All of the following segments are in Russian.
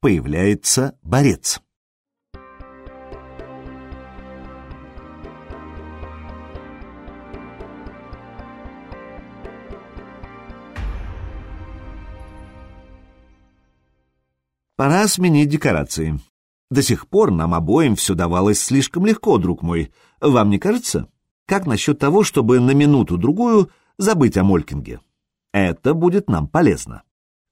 появляется борец. Пора сменить декорации. До сих пор нам обоим все давалось слишком легко, друг мой. Вам не кажется? Как насчет того, чтобы на минуту-другую забыть о Молькинге? Это будет нам полезно.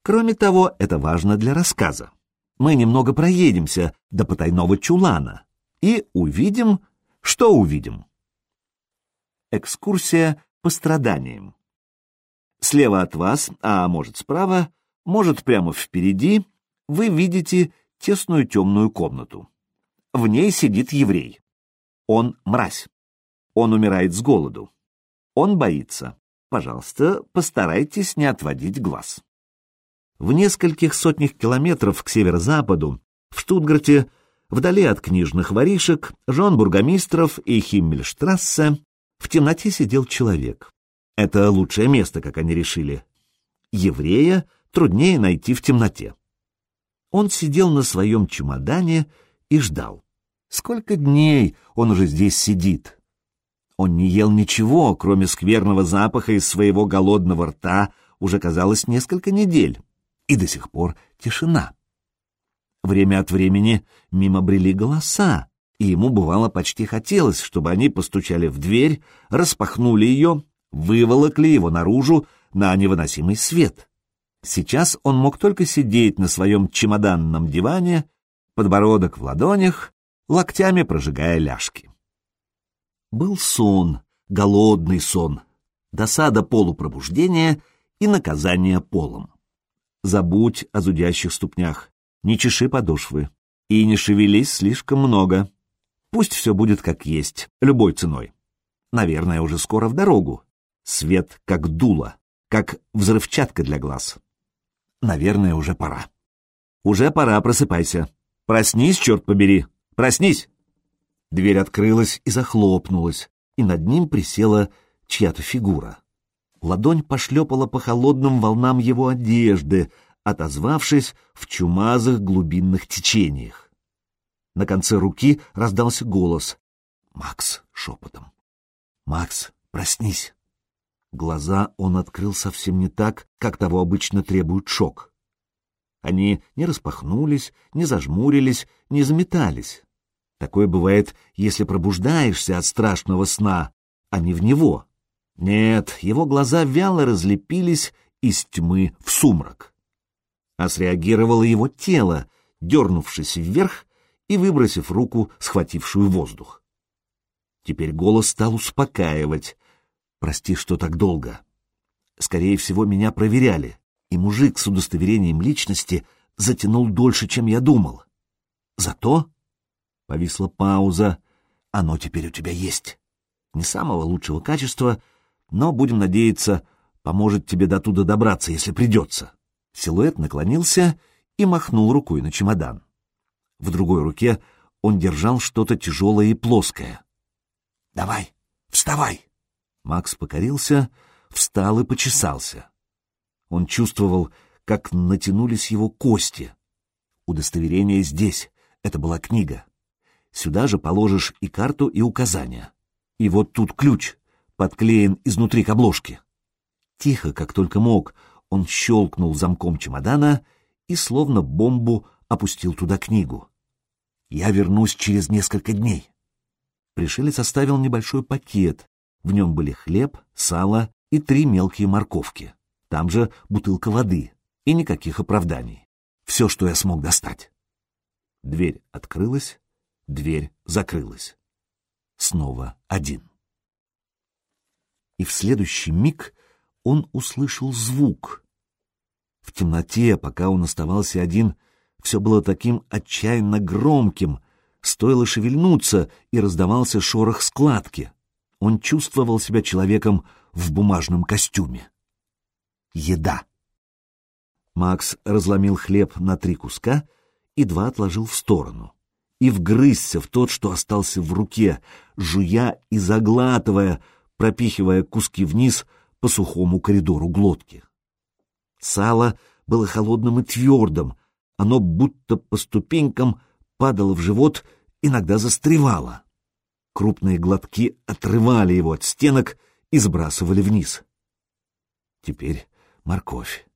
Кроме того, это важно для рассказа. Мы немного проедемся до потайного чулана и увидим, что увидим. Экскурсия по страданиям. Слева от вас, а может справа, может прямо впереди — вы видите тесную темную комнату. В ней сидит еврей. Он мразь. Он умирает с голоду. Он боится. Пожалуйста, постарайтесь не отводить глаз. В нескольких сотнях километров к северо-западу, в Штутгарте, вдали от книжных воришек, жен бургомистров и Химмельштрассе, в темноте сидел человек. Это лучшее место, как они решили. Еврея труднее найти в темноте. Он сидел на своем чемодане и ждал. Сколько дней он уже здесь сидит? Он не ел ничего, кроме скверного запаха из своего голодного рта, уже казалось несколько недель, и до сих пор тишина. Время от времени мимо брели голоса, и ему бывало почти хотелось, чтобы они постучали в дверь, распахнули ее, выволокли его наружу на невыносимый свет. Сейчас он мог только сидеть на своем чемоданном диване, подбородок в ладонях, локтями прожигая ляжки. Был сон, голодный сон, досада полупробуждения и наказание полом. Забудь о зудящих ступнях, не чеши подошвы и не шевелись слишком много. Пусть все будет как есть, любой ценой. Наверное, уже скоро в дорогу. Свет как дуло, как взрывчатка для глаз. Наверное, уже пора. Уже пора, просыпайся. Проснись, черт побери. Проснись. Дверь открылась и захлопнулась, и над ним присела чья-то фигура. Ладонь пошлепала по холодным волнам его одежды, отозвавшись в чумазых глубинных течениях. На конце руки раздался голос. «Макс!» — шепотом. «Макс, проснись!» Глаза он открыл совсем не так, как того обычно требует шок. Они не распахнулись, не зажмурились, не заметались. Такое бывает, если пробуждаешься от страшного сна, а не в него. Нет, его глаза вяло разлепились из тьмы в сумрак. А среагировало его тело, дернувшись вверх и выбросив руку, схватившую воздух. Теперь голос стал успокаивать, Прости, что так долго. Скорее всего, меня проверяли, и мужик с удостоверением личности затянул дольше, чем я думал. Зато повисла пауза. Оно теперь у тебя есть. Не самого лучшего качества, но, будем надеяться, поможет тебе до туда добраться, если придется. Силуэт наклонился и махнул рукой на чемодан. В другой руке он держал что-то тяжелое и плоское. «Давай, вставай!» Макс покорился, встал и почесался. Он чувствовал, как натянулись его кости. Удостоверение здесь, это была книга. Сюда же положишь и карту, и указания. И вот тут ключ, подклеен изнутри к обложке. Тихо, как только мог, он щелкнул замком чемодана и словно бомбу опустил туда книгу. «Я вернусь через несколько дней». Пришелец оставил небольшой пакет, в нем были хлеб, сало и три мелкие морковки. Там же бутылка воды и никаких оправданий. Все, что я смог достать. Дверь открылась, дверь закрылась. Снова один. И в следующий миг он услышал звук. В темноте, пока он оставался один, все было таким отчаянно громким, стоило шевельнуться, и раздавался шорох складки он чувствовал себя человеком в бумажном костюме. Еда. Макс разломил хлеб на три куска и два отложил в сторону. И вгрызся в тот, что остался в руке, жуя и заглатывая, пропихивая куски вниз по сухому коридору глотки. Сало было холодным и твердым, Оно будто по ступенькам падало в живот, иногда застревало. Крупные глотки отрывали его от стенок и сбрасывали вниз. Теперь морковь.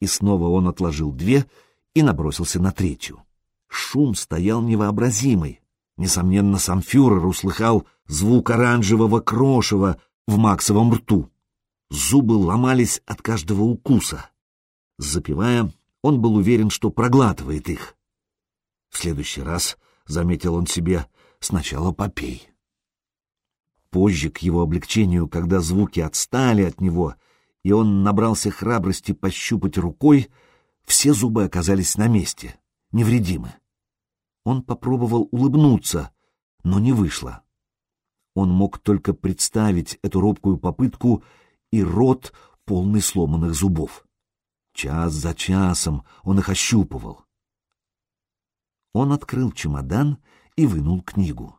И снова он отложил две и набросился на третью. Шум стоял невообразимый. Несомненно, сам фюрер услыхал звук оранжевого крошева в Максовом рту. Зубы ломались от каждого укуса. Запивая, он был уверен, что проглатывает их. В следующий раз, — заметил он себе, — сначала попей. Позже, к его облегчению, когда звуки отстали от него, и он набрался храбрости пощупать рукой, все зубы оказались на месте, невредимы. Он попробовал улыбнуться, но не вышло. Он мог только представить эту робкую попытку и рот, полный сломанных зубов. Час за часом он их ощупывал. Он открыл чемодан и вынул книгу.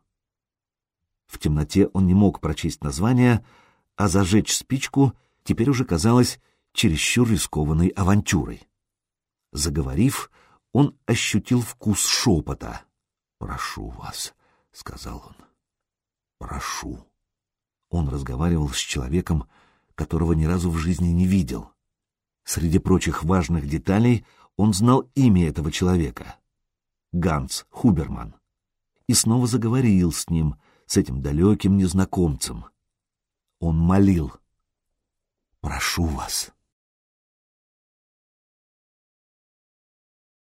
В темноте он не мог прочесть название, а зажечь спичку теперь уже казалось чересчур рискованной авантюрой. Заговорив, он ощутил вкус шепота. «Прошу вас», — сказал он, — «прошу». Он разговаривал с человеком, которого ни разу в жизни не видел. Среди прочих важных деталей он знал имя этого человека — Ганс Хуберман. И снова заговорил с ним, с этим далеким незнакомцем. Он молил. «Прошу вас,